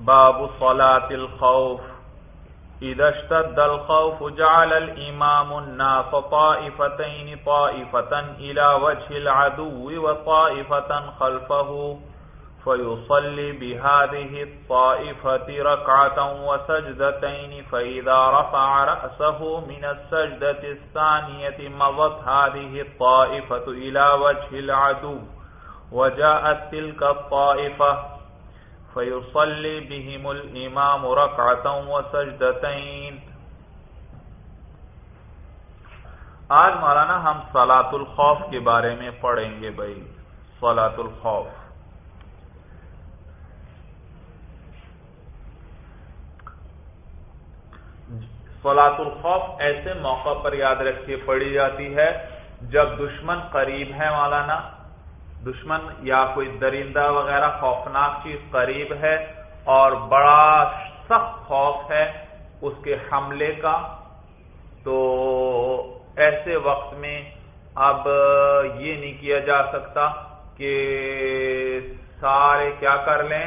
باب صلاة الخوف. إذا اشتد الخوف جعل الإمام الناس طائفتين طائفة إلى وجه العدو وطائفة خلفه، فيصلي بهذه الطائفة ركعة وسجدتين، فإذا رفع رأسه من السجدة الثانية مضت هذه الطائفة إلى وجه العدو، وجاءت تلك الطائفة فیوسلی بہم الامام رکعتا و آج مولانا ہم صلاة الخوف کے بارے میں پڑھیں گے بھائی۔ صلاة الخوف۔ صلاة الخوف ایسے موقع پر یاد رکھیے پڑھی جاتی ہے جب دشمن قریب ہے مولانا۔ دشمن یا کوئی درندہ وغیرہ خوفناک چیز قریب ہے اور بڑا سخت خوف ہے اس کے حملے کا، تو ایسے وقت میں اب یہ نہیں کیا جا سکتا کہ سارے کیا کر لیں،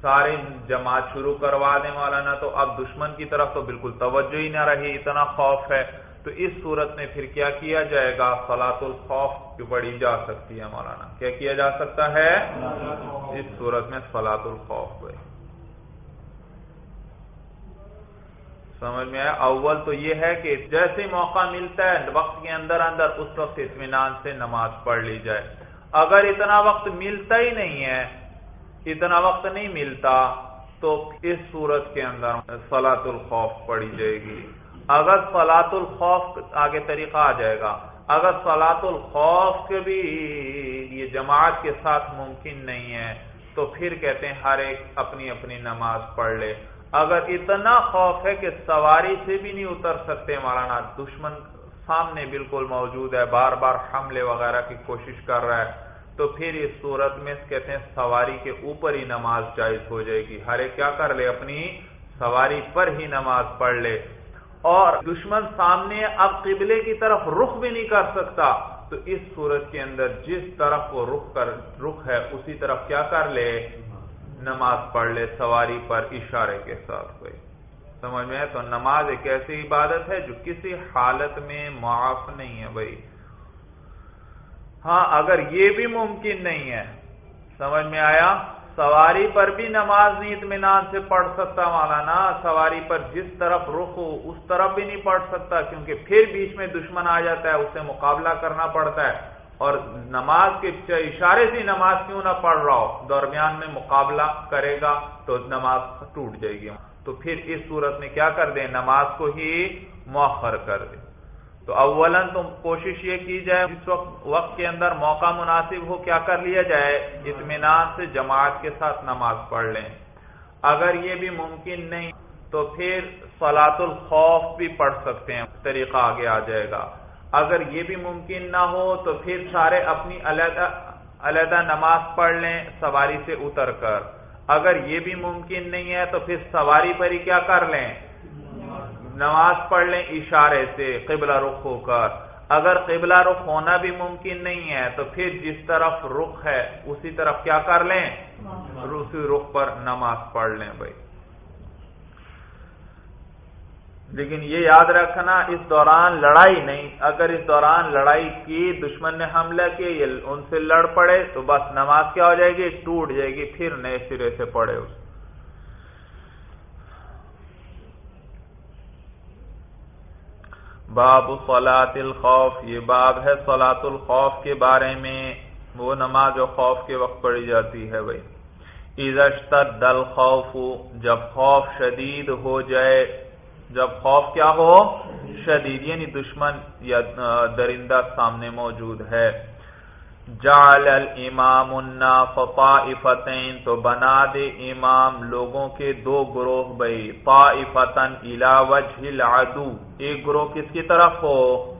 سارے جماعت شروع کروا دیں مولانا، تو اب دشمن کی طرف تو بالکل توجہ ہی نہ رہی، اتنا خوف ہے۔ تو اس صورت میں پھر کیا کیا جائے گا؟ فلاط الخوف کی پڑھی جا سکتی ہے مولانا۔ کیا کیا جا سکتا ہے؟ اس صورت میں فلاط الخوف ہوئے سمجھ میں آیا؟ اول تو یہ ہے کہ جیسے موقع ملتا ہے، وقت کے اندر اندر اس وقت اطمینان سے نماز پڑھ لی جائے۔ اگر اتنا وقت ملتا ہی نہیں ہے، اتنا وقت نہیں ملتا، تو اس صورت کے اندر فلاط الخوف پڑھی جائے گی۔ اگر سلاط الخوف آگے طریقہ آ جائے گا، اگر سلاط الخوف کے بھی یہ جماعت کے ساتھ ممکن نہیں ہے، تو پھر کہتے ہیں ہر ایک اپنی اپنی نماز پڑھ لے۔ اگر اتنا خوف ہے کہ سواری سے بھی نہیں اتر سکتے، مولانا، دشمن سامنے بالکل موجود ہے، بار بار حملے وغیرہ کی کوشش کر رہا ہے، تو پھر اس صورت میں کہتے ہیں سواری کے اوپر ہی نماز جائز ہو جائے گی۔ ہر ایک کیا کر لے، اپنی سواری پر ہی نماز پڑھ لے۔ اور دشمن سامنے اب قبلے کی طرف رخ بھی نہیں کر سکتا، تو اس صورت کے اندر جس طرف وہ رخ کر، رخ ہے، اسی طرف کیا کر لے؟ نماز پڑھ لے، سواری پر اشارے کے ساتھ کوئی۔ سمجھ میں تو نماز ایک ایسی عبادت ہے جو کسی حالت میں معاف نہیں ہے بھائی۔ ہاں اگر یہ بھی ممکن نہیں ہے، سمجھ میں آیا؟ سواری پر بھی نماز نہیں، اطمینان سے پڑھ سکتا مولانا۔ سواری پر جس طرف رخ ہو، اس طرف بھی نہیں پڑھ سکتا، کیونکہ پھر بیچ میں دشمن آ جاتا ہے، اسے مقابلہ کرنا پڑتا ہے۔ اور نماز کے اشارے سے نماز کیوں نہ پڑھ رہا ہو؟ درمیان میں مقابلہ کرے گا تو نماز ٹوٹ جائے گی۔ تو پھر اس صورت میں کیا کر دیں؟ نماز کو ہی مؤخر کر دیں۔ تو اولا تو کوشش یہ کی جائے، جس وقت وقت کے اندر موقع مناسب ہو، کیا کر لیا جائے؟ اطمینان سے جماعت کے ساتھ نماز پڑھ لیں۔ اگر یہ بھی ممکن نہیں، تو پھر سلاط الخوف بھی پڑھ سکتے ہیں، طریقہ آگے آ جائے گا۔ اگر یہ بھی ممکن نہ ہو، تو پھر سارے اپنی علیحدہ علیحدہ نماز پڑھ لیں، سواری سے اتر کر۔ اگر یہ بھی ممکن نہیں ہے، تو پھر سواری پر ہی کیا کر لیں؟ نماز پڑھ لیں اشارے سے، قبلہ رخ ہو کر۔ اگر قبلہ رخ ہونا بھی ممکن نہیں ہے، تو پھر جس طرف رخ ہے، اسی طرف کیا کر لیں؟ اسی رخ پر نماز پڑھ لیں بھائی۔ لیکن یہ یاد رکھنا، اس دوران لڑائی نہیں۔ اگر اس دوران لڑائی کی دشمن نے حملہ کیا ان سے لڑ پڑے، تو بس نماز کیا ہو جائے گی؟ ٹوٹ جائے گی، پھر نئے سرے سے پڑے اس باب صلاة الخوف، یہ باب ہے صلاة الخوف کے بارے میں، وہ نماز جو خوف کے وقت پڑھی جاتی ہے بھائی۔ عزشت دل خوف جب خوف شدید ہو جائے، جب خوف کیا ہو؟ شدید یعنی دشمن یا درندہ سامنے موجود ہے۔ جعل الامام الناس طائفتین، تو بنا دے امام لوگوں کے دو گروہ بھائی طائفتن الى وجہ العدو۔ ایک گروہ کس کی طرف ہو؟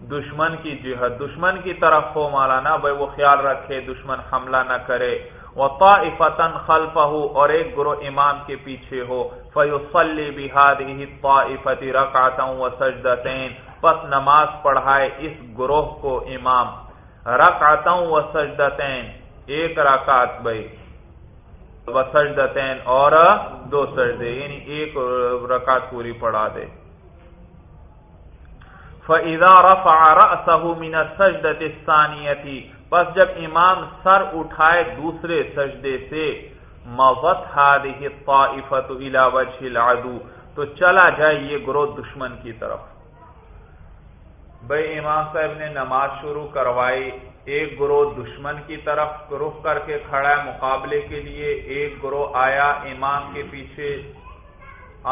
دشمن کی جہد دشمن کی طرف ہو مولانا بھائی وہ خیال رکھے، دشمن حملہ نہ کرے۔ وطائفتن خلفہ اور ایک گروہ امام کے پیچھے ہو۔ فیصلی بهذه الطائفه رکعتا وسجدتین۔ پس نماز پڑھائے اس گروہ کو امام۔ رکعتوں و سجدتین، ایک رکعت بھائی سجدتین اور دو سجدے یعنی ایک رکعت پوری پڑھا دے۔ فَإِذَا رَفَعَ رَأْسَهُ مِنَ السَّجْدَةِ الثَّانِيَةِ، پس جب امام سر اٹھائے دوسرے سجدے سے مَوَتْ هَذِهِ الطَّائِفَةُ إِلَى وَجْهِ الْعَدُو، تو چلا جائے یہ گروہ دشمن کی طرف۔ بھائی امام صاحب نے نماز شروع کروائی، ایک گروہ دشمن کی طرف رخ کر کے کھڑا ہے مقابلے کے لیے، ایک گروہ آیا امام کے پیچھے۔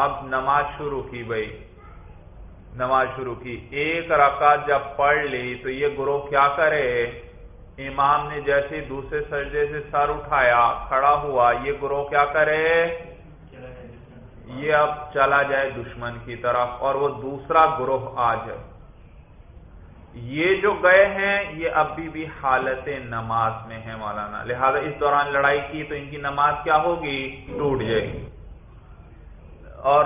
اب نماز شروع کی بھائی، نماز شروع کی۔ ایک رکعت جب پڑھ لی تو یہ گروہ کیا کرے؟ امام نے جیسے دوسرے سجدے سے سر اٹھایا، کھڑا ہوا۔ یہ گروہ کیا کرے؟ یہ اب چلا جائے دشمن کی طرف اور وہ دوسرا گروہ آ جائے۔ یہ جو گئے ہیں، یہ ابھی بھی حالت نماز میں ہے مولانا۔ لہذا اس دوران لڑائی کی تو ان کی نماز کیا ہوگی؟ ٹوٹ جائے گی۔ اور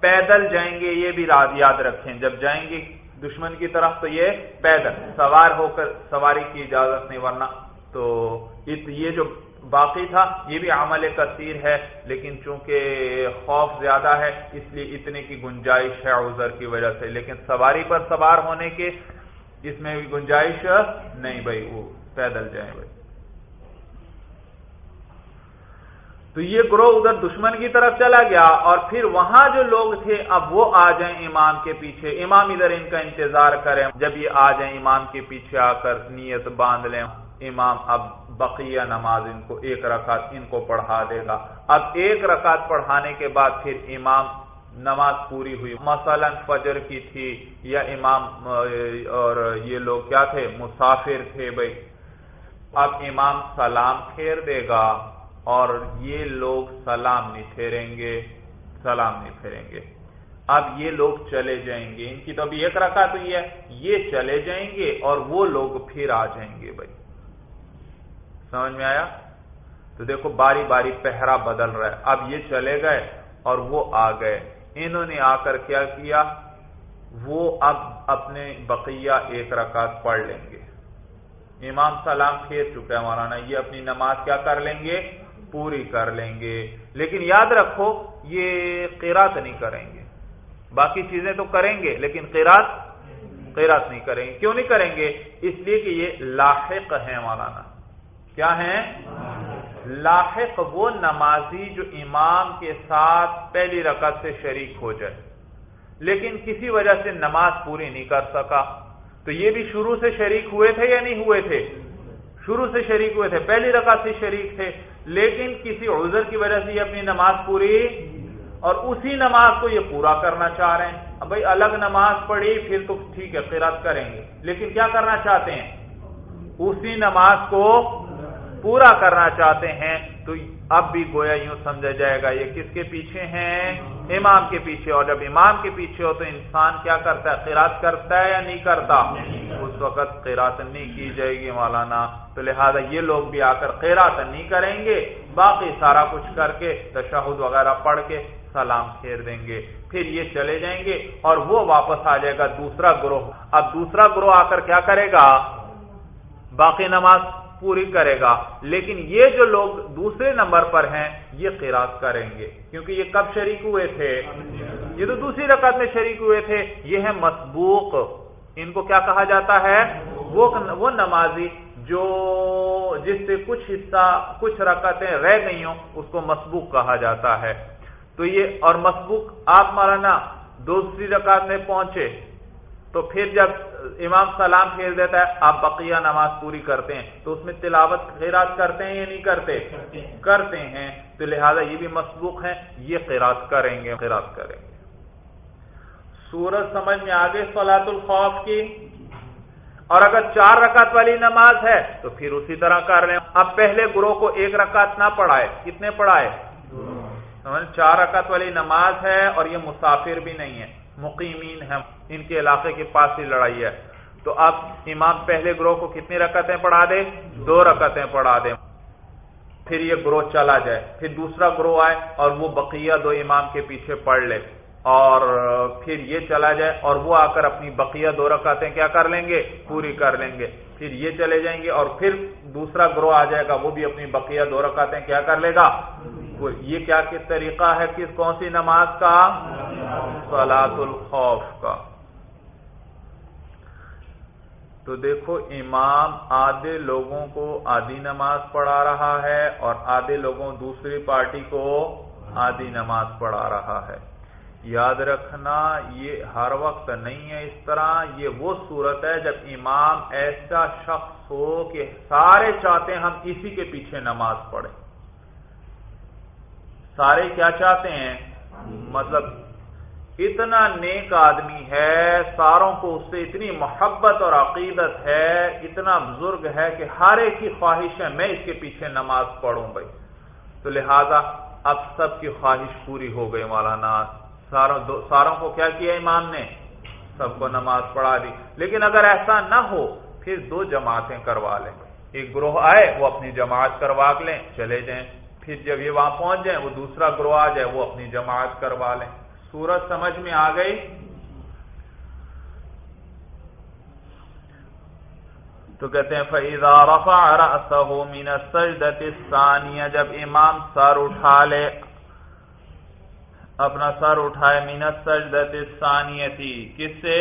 پیدل جائیں گے، یہ بھی یاد رکھیں۔ جب جائیں گے دشمن کی طرف تو یہ پیدل، سوار ہو کر سواری کی اجازت نہیں، ورنہ تو یہ جو باقی تھا، یہ بھی عمل کثیر ہے، لیکن چونکہ خوف زیادہ ہے، اس لیے اتنے کی گنجائش ہے عذر کی وجہ سے۔ لیکن سواری پر سوار ہونے کے اس میں بھی گنجائش نہیں بھائی، وہ پیدل جائیں بھائی۔ تو یہ گروہ ادھر دشمن کی طرف چلا گیا اور پھر وہاں جو لوگ تھے، اب وہ آ جائیں امام کے پیچھے۔ امام ادھر ان کا انتظار کریں۔ جب یہ آ جائیں امام کے پیچھے آ کر نیت باندھ لیں۔ امام اب بقیہ نماز ان کو ایک رکعت ان کو پڑھا دے گا۔ اب ایک رکعت پڑھانے کے بعد پھر امام نماز پوری ہوئی۔ مثلا فجر کی تھی یا امام، اور یہ لوگ کیا تھے؟ مسافر تھے بھائی۔ اب امام سلام پھیر دے گا اور یہ لوگ سلام نہیں پھیریں گے۔ سلام نہیں پھیریں گے۔ اب یہ لوگ چلے جائیں گے۔ ان کی تو ابھی ایک رکعت ہوئی ہے۔ یہ چلے جائیں گے اور وہ لوگ پھر آ جائیں گے بھائی۔ سمجھ میں آیا؟ تو دیکھو، باری باری پہرا بدل رہا ہے۔ اب یہ چلے گئے اور وہ آ گئے۔ انہوں نے آ کر کیا کیا؟ وہ اب اپنے بقیہ ایک رکعت پڑھ لیں گے۔ امام سلام پھیر چکا ہے مولانا، یہ اپنی نماز کیا کر لیں گے؟ پوری کر لیں گے۔ لیکن یاد رکھو، یہ قیرات نہیں کریں گے۔ باقی چیزیں تو کریں گے، لیکن قیرات قیرات نہیں کریں گے۔ کیوں نہیں کریں گے؟ اس لیے کہ یہ لاحق ہے مولانا۔ کیا ہیں؟ لاحق وہ نمازی جو امام کے ساتھ پہلی رکعت سے شریک ہو جائے۔ لیکن کسی وجہ سے نماز پوری نہیں کر سکا۔ تو یہ بھی شروع سے شریک ہوئے تھے یا نہیں ہوئے تھے؟ شروع سے شریک ہوئے تھے، پہلی رکعت سے شریک تھے۔ لیکن کسی عذر کی وجہ سے یہ اپنی نماز پوری اور اسی نماز کو یہ پورا کرنا چاہ رہے ہیں۔ اب بھائی الگ نماز پڑھی، پھر تو ٹھیک ہے قرات کریں گے۔ لیکن کیا کرنا چاہتے ہیں؟ اسی نماز کو پورا کرنا چاہتے ہیں، تو اب بھی گویا یوں سمجھا جائے گا، یہ کس کے پیچھے ہیں؟ امام کے پیچھے، اور جب امام کے پیچھے ہو تو انسان کیا کرتا ہے؟ قرات کرتا ہے یا نہیں کرتا؟ اس وقت قرات نہیں کی جائے گی مولانا، تو لہذا یہ لوگ بھی آ کر قیرات نہیں کریں گے، باقی سارا کچھ کر کے تشہد وغیرہ پڑھ کے سلام پھیر دیں گے۔ پھر یہ چلے جائیں گے اور وہ واپس آ جائے گا دوسرا گروہ۔ اب دوسرا گروہ آ کر کیا کرے گا؟ باقی نماز پوری کرے گا۔ لیکن یہ جو لوگ دوسرے نمبر پر ہیں، یہ قیراس کریں گے۔ کیونکہ یہ کب شریک ہوئے تھے؟ یہ تو دوسری رکعت میں شریک ہوئے تھے۔ یہ ہے مسبوق۔ ان کو کیا کہا جاتا ہے؟ وہ نمازی جو جس سے کچھ حصہ، کچھ رکعتیں رہ گئی ہوں، اس کو مسبوق کہا جاتا ہے۔ تو یہ اور مسبوق، آپ مارانا دوسری رکعت میں پہنچے۔ تو پھر جب امام سلام پھیر دیتا ہے آپ بقیہ نماز پوری کرتے ہیں تو اس میں تلاوت خیرات کرتے ہیں یا نہیں کرتے؟ کرتے ہیں۔ تو لہذا یہ بھی مسبوق ہیں یہ خیرات کریں گے خیرات کریں گے۔ سورج سمجھ میں آگے سلاۃ الخوف کی؟ اور اگر چار رکعت والی نماز ہے تو پھر اسی طرح کر ہیں اب پہلے گروہ کو ایک رکعت نہ پڑھائے۔ کتنے پڑھائے؟ چار رکعت والی نماز ہے اور یہ مسافر بھی نہیں ہے۔ مقیمین ہیں، ان کے علاقے کے پاس ہی لڑائی ہے۔ تو اب امام پہلے گروہ کو کتنی رکعتیں پڑھا دے؟ دو رکعتیں پڑھا دے۔ پھر یہ گروہ چلا جائے۔ پھر دوسرا گروہ آئے اور وہ بقیہ دو امام کے پیچھے پڑھ لے۔ اور پھر یہ چلا جائے اور وہ آ کر اپنی بقیہ دو رکعتیں کیا کر لیں گے؟ پوری کر لیں گے۔ پھر یہ چلے جائیں گے اور پھر دوسرا گروہ آ جائے گا، وہ بھی اپنی بقیہ دو رکعتیں کیا کر لے گا؟ یہ کیا کس طریقہ ہے کس کون سی نماز کا؟ سلاد الخوف کا۔ تو دیکھو، امام آدھے لوگوں کو آدھی نماز پڑھا رہا ہے اور آدھے لوگوں دوسری پارٹی کو آدھی نماز پڑھا رہا ہے۔ یاد رکھنا، یہ ہر وقت نہیں ہے اس طرح، یہ وہ صورت ہے جب امام ایسا شخص ہو کہ سارے چاہتے ہیں ہم اسی کے پیچھے نماز پڑھیں۔ سارے کیا چاہتے ہیں؟ مطلب اتنا نیک آدمی ہے، ساروں کو اس سے اتنی محبت اور عقیدت ہے، اتنا بزرگ ہے کہ ہر ایک کی خواہش ہے، میں اس کے پیچھے نماز پڑھوں بھائی۔ تو لہذا اب سب کی خواہش پوری ہو گئی مولانا۔ ساروں ساروں کو کیا کیا امام نے؟ سب کو نماز پڑھا دی۔ لیکن اگر ایسا نہ ہو، پھر دو جماعتیں کروا لیں۔ ایک گروہ آئے، وہ اپنی جماعت کروا لیں، چلے جائیں۔ پھر جب یہ وہاں پہنچ جائیں، وہ دوسرا گروہ آ جائے، وہ اپنی جماعت کروا لیں۔ سورج سمجھ میں آ گئی۔ تو کہتے ہیں فیضا رفا مین ثانیہ جب امام سر اٹھا لے، اپنا سر اٹھائے مینت سجدت ثانیتی کس سے؟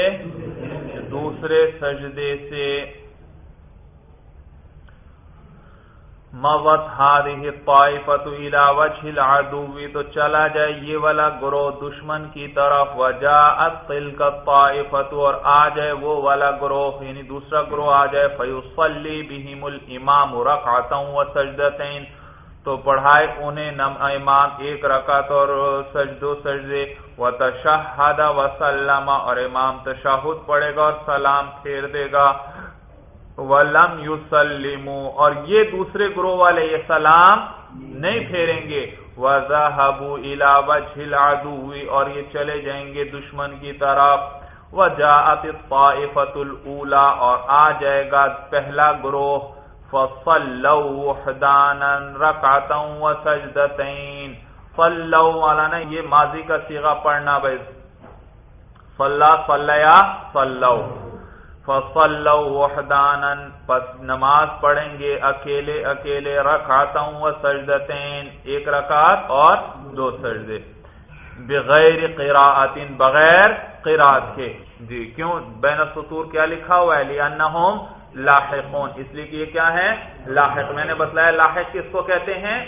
دوسرے سجدے سے۔ موت ہادی طائفت الى وجه العدو تو چلا جائے یہ والا گروہ دشمن کی طرف وجاءت تلك الطائفت اور آ جائے وہ والا گروہ یعنی دوسرا گروہ آ جائے فیصلی بهم الامام رکعتا وسجدتين تو پڑھائے انہیں امام ایک رکعت اور سجدو سجدے و تشہد و سلم اور امام تشہد پڑھے گا اور سلام پھیر دے گا۔ ولم یسلمو، اور یہ دوسرے گروہ والے یہ سلام نہیں پھیریں گے۔ وَذَهَبُوا إِلَى وَجْهِ اور یہ چلے جائیں گے دشمن کی طرف۔ وَجَاءَتِ الطَّائِفَةُ الْأُولَى اور آ جائے گا پہلا گروہ۔ فصلوا وحدانا رکعتا وسجدتين صلوا والا نا یہ ماضی کا صیغہ پڑھنا بھائی۔ صلا صلیا صلوا۔ فصلوا وحدانا، پس نماز پڑھیں گے اکیلے اکیلے، رکعتا وسجدتين ایک رکعت اور دو سجدے۔ بغیر قراءت بغیر قراءت کے۔ جی کیوں؟ بین السطور کیا لکھا ہوا ہے؟ لئنہم لاحقون۔ اس لیے کہ یہ کیا ہے؟ لاحق۔ میں نے بتلایا لاحق کس کو کہتے ہیں؟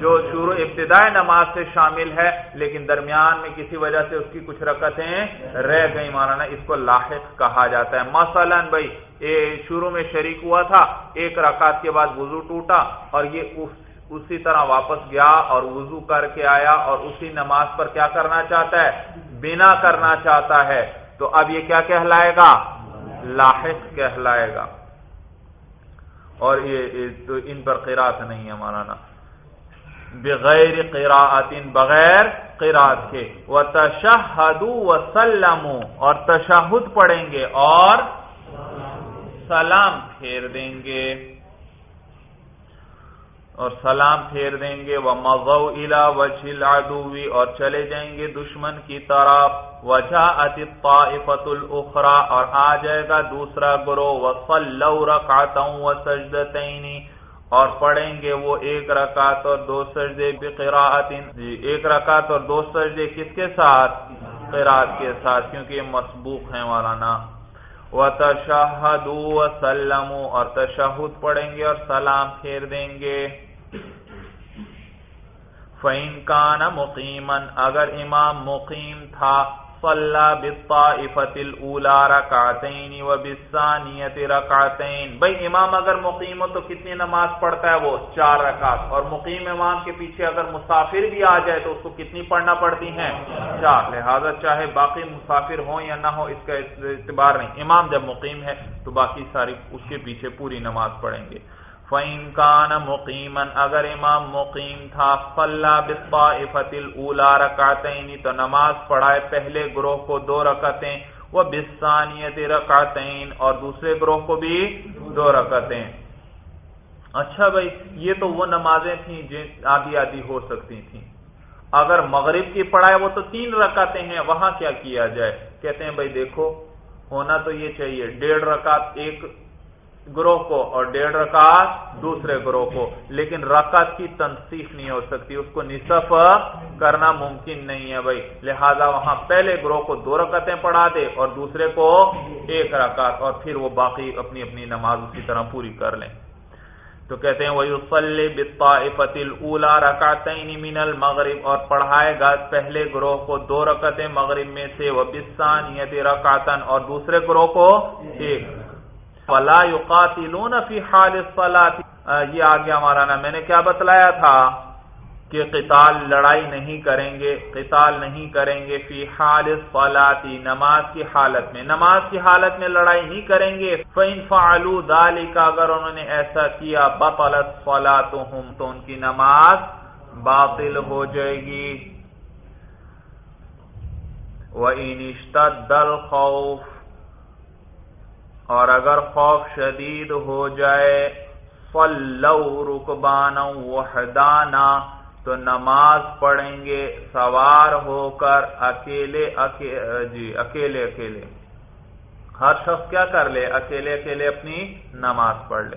جو شروع ابتدائی نماز سے شامل ہے، لیکن درمیان میں کسی وجہ سے اس کی کچھ رکتیں رہ گئی مانا اس کو لاحق کہا جاتا ہے۔ مثلا بھائی یہ شروع میں شریک ہوا تھا، ایک رکعت کے بعد وضو ٹوٹا اور یہ اسی طرح واپس گیا اور وضو کر کے آیا اور اسی نماز پر کیا کرنا چاہتا ہے؟ بنا کرنا چاہتا ہے۔ تو اب یہ کیا کہلائے گا؟ لاحق کہلائے گا۔ اور یہ تو ان پر قرات نہیں ہے مولانا بغیر قراءت بغیر قرات کے۔ وہ تشہد وسلم اور تشہد پڑھیں گے اور سلام پھیر دیں گے۔ اور سلام پھیر دیں گے۔ وہ مغو الا وجل ادوی اور چلے جائیں گے دشمن کی طرف۔ وجہ اطفت الخرا اور آ جائے گا دوسرا گرو وصلو رکعتا و سجدتینی اور پڑھیں گے وہ ایک رکعت اور دو سجدے بقراءت جی، ایک رکعت اور دو سجدے کس کے ساتھ؟ قرات کے ساتھ، کیونکہ یہ مسبوق ہیں مولانا۔ وتشہدوا وسلموا۔ اور تشہد پڑھیں گے اور سلام پھیر دیں گے۔ فَإِن كَانَ مُقِيمًا اگر امام مقیم تھا صَلَّى بِالطَّائِفَةِ الْأُولَى رَكَعْتَيْنِ وَبِالثَّانِيَةِ رَكَعْتَيْنِ۔ بھئی امام اگر مقیم ہو تو کتنی نماز پڑھتا ہے وہ؟ چار رکعت۔ اور مقیم امام کے پیچھے اگر مسافر بھی آ جائے تو اس کو کتنی پڑھنا پڑتی ہیں؟ چار۔ لہذا چاہے باقی مسافر ہوں یا نہ ہو اس کا اعتبار نہیں۔ امام جب مقیم ہے تو باقی ساری اس کے پیچھے پوری نماز پڑھیں گے۔ فَإِن كَانَ مُقِيمًا، اگر امام مقیم تھا فَلَّا بِالطَّائِفَةِ الْأُولَى رَكَعْتَيْنِ تو نماز پڑھائے پہلے گروہ کو دو رکعتیں وہ بِالثَّانِيَةِ رَكَعْتَيْن اور دوسرے گروہ کو بھی دو رکعتیں۔ اچھا بھائی، یہ تو وہ نمازیں تھیں جن آدھی آدھی ہو سکتی تھیں۔ اگر مغرب کی پڑھائی وہ تو تین رکعتیں ہیں، وہاں کیا کیا جائے؟ کہتے ہیں بھائی دیکھو، ہونا تو یہ چاہیے، ڈیڑھ رکعت ایک گروہ کو اور ڈیڑھ رکعت دوسرے گروہ کو۔ لیکن رکعت کی تنصیف نہیں ہو سکتی، اس کو نصف کرنا ممکن نہیں ہے بھائی۔ لہذا وہاں پہلے گروہ کو دو رکعتیں پڑھا دے اور دوسرے کو ایک رکعت اور پھر وہ باقی اپنی اپنی نماز اسی طرح پوری کر لیں۔ تو کہتے ہیں وہی فتل اولا رکاتین من المغرب اور پڑھائے گا پہلے گروہ کو دو رکعتیں مغرب میں سے وہ بسان رکاتن اور دوسرے گروہ کو ایک۔ فلا یقاتلون فی حال الصلاۃ یہ آ ہمارا نا میں نے کیا بتلایا تھا کہ قتال لڑائی نہیں کریں گے، قتال نہیں کریں گے فی حال الصلاۃ نماز کی حالت میں۔ نماز کی حالت میں لڑائی نہیں کریں گے۔ فین فعلوا ذلك، اگر انہوں نے ایسا کیا، بطلت صلاتهم تو ان کی نماز باطل ہو جائے گی۔ وَإِنِ اشْتَدَّ الْخَوْفُ اور اگر خوف شدید ہو جائے، فلو رکبان وحدانا، تو نماز پڑھیں گے، سوار ہو کر اکیلے جی اکیلے اکیلے۔ ہر شخص کیا کر لے، اکیلے اکیلے اپنی نماز پڑھ لے۔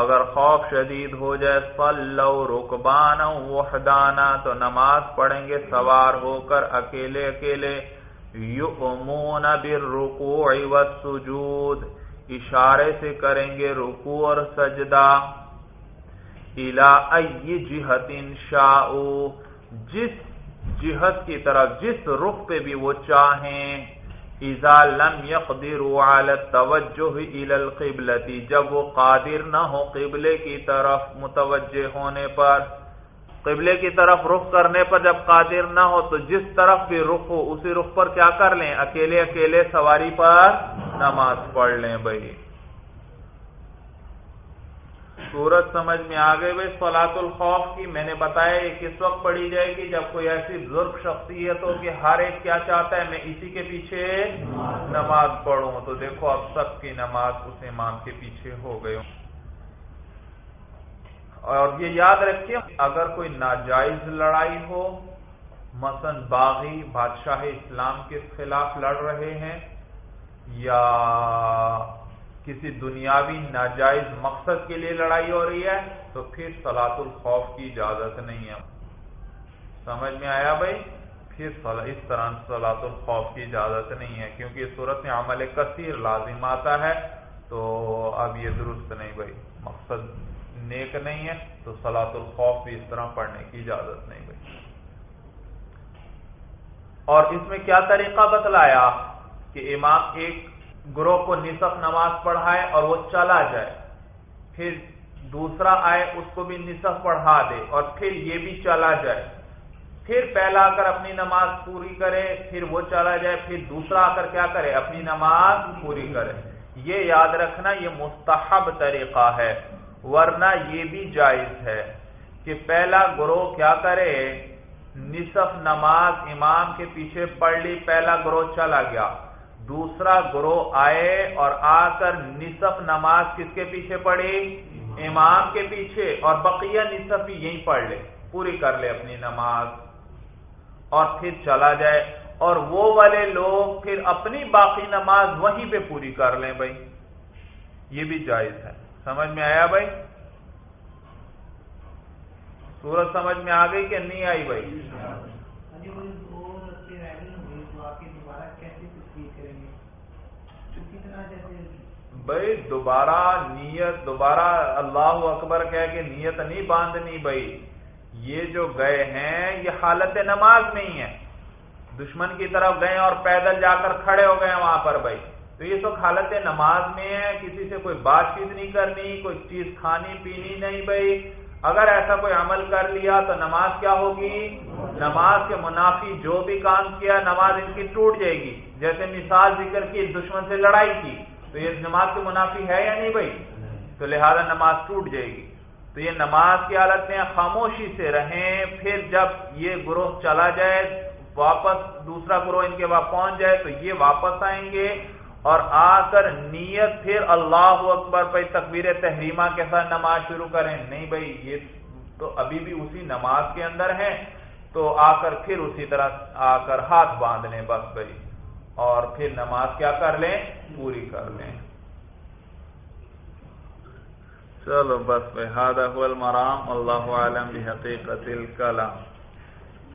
اگر خوف شدید ہو جائے، فلو رکبان وحدانا، تو نماز پڑھیں گے، سوار ہو کر اکیلے اکیلے۔ یؤمون بالرکوع والسجود. اشارے سے کریں گے رکوع اور سجدہ. الى ای جہت شاؤ جس جہت کی طرف، جس رخ پہ بھی وہ چاہیں. اذا لم يقدروا على التوجه الى القبلة، جب وہ قادر نہ ہو قبلے کی طرف متوجہ ہونے پر. قبلے کی طرف رخ کرنے پر جب قادر نہ ہو تو جس طرف بھی رخ ہو، اسی رخ پر کیا کر لیں؟ اکیلے اکیلے سواری پر نماز پڑھ لیں بھائی۔ سورج سمجھ میں آ گئے بھائی سلاط الخوف کی میں نے بتایا یہ کس وقت پڑھی جائے گی؟ جب کوئی ایسی بزرگ شخصیت ہو کہ ہر ایک کیا چاہتا ہے، میں اسی کے پیچھے نماز پڑھوں۔ تو دیکھو اب سب کی نماز اس امام کے پیچھے ہو گئے ہوں اور یہ یاد رکھیے اگر کوئی ناجائز لڑائی ہو، مثلا باغی بادشاہ اسلام کے خلاف لڑ رہے ہیں یا کسی دنیاوی ناجائز مقصد کے لیے لڑائی ہو رہی ہے، تو پھر سلاط الخوف کی اجازت نہیں ہے۔ سمجھ میں آیا بھائی؟ پھر اس طرح سلاط الخوف کی اجازت نہیں ہے، کیونکہ اس صورت میں عمل کثیر لازم آتا ہے، تو اب یہ درست نہیں بھائی۔ مقصد نیک نہیں ہے تو سلاۃ الخوف بھی اس طرح پڑھنے کی اجازت نہیں ہوئی اور اس میں کیا طریقہ بتلایا کہ امام ایک گروہ کو نصف نماز پڑھائے اور وہ چلا جائے، پھر دوسرا آئے اس کو بھی نصف پڑھا دے اور پھر یہ بھی چلا جائے۔ پھر پہلا آ کر اپنی نماز پوری کرے، پھر وہ چلا جائے، پھر دوسرا آ کر کیا کرے؟ اپنی نماز پوری کرے۔ یہ یاد رکھنا یہ مستحب طریقہ ہے۔ ورنہ یہ بھی جائز ہے کہ پہلا گروہ کیا کرے؟ نصف نماز امام کے پیچھے پڑھ لی، پہلا گروہ چلا گیا۔ دوسرا گروہ آئے اور آ کر نصف نماز کس کے پیچھے پڑھی؟ امام کے پیچھے۔ اور بقیہ نصف بھی یہیں پڑھ لے، پوری کر لے اپنی نماز۔ اور پھر چلا جائے۔ اور وہ والے لوگ پھر اپنی باقی نماز وہیں پہ پوری کر لیں بھائی۔ یہ بھی جائز ہے۔ سمجھ میں آیا بھائی؟ سورج سمجھ میں آ گئی کہ نہیں آئی بھائی؟ بھائی، دوبارہ نیت، دوبارہ اللہ اکبر کہہ کے نیت نہیں باندھنی بھائی۔ یہ جو گئے ہیں، یہ حالت نماز میں ہی ہے دشمن کی طرف گئے اور پیدل جا کر کھڑے ہو گئے وہاں پر بھائی۔ تو یہ تو حالت نماز میں ہے، کسی سے کوئی بات چیت نہیں کرنی، کوئی چیز کھانی پینی نہیں بھائی۔ اگر ایسا کوئی عمل کر لیا تو نماز کیا ہوگی؟ نماز کے منافی جو بھی کام کیا، نماز ان کی ٹوٹ جائے گی۔ جیسے مثال ذکر کی، دشمن سے لڑائی کی۔ تو یہ نماز کے منافی ہے یا نہیں بھائی؟ تو لہذا نماز ٹوٹ جائے گی۔ تو یہ نماز کی حالت میں خاموشی سے رہیں، پھر جب یہ گروہ چلا جائے، واپس دوسرا گروہ ان کے بعد پہنچ جائے، تو یہ واپس آئیں گے۔ اور آ کر نیت پھر اللہ اکبر پہ تقبیر تحریمہ کے ساتھ نماز شروع کریں۔ نہیں بھائی، یہ تو ابھی بھی اسی نماز کے اندر ہے تو آ کر پھر اسی طرح آ کر ہاتھ باندھ لیں بس بھائی۔ اور پھر نماز کیا کر لیں؟ پوری کر لیں۔ چلو، بس بھائی ہاد المرام۔ اللہ عالم حقیقت الکلام۔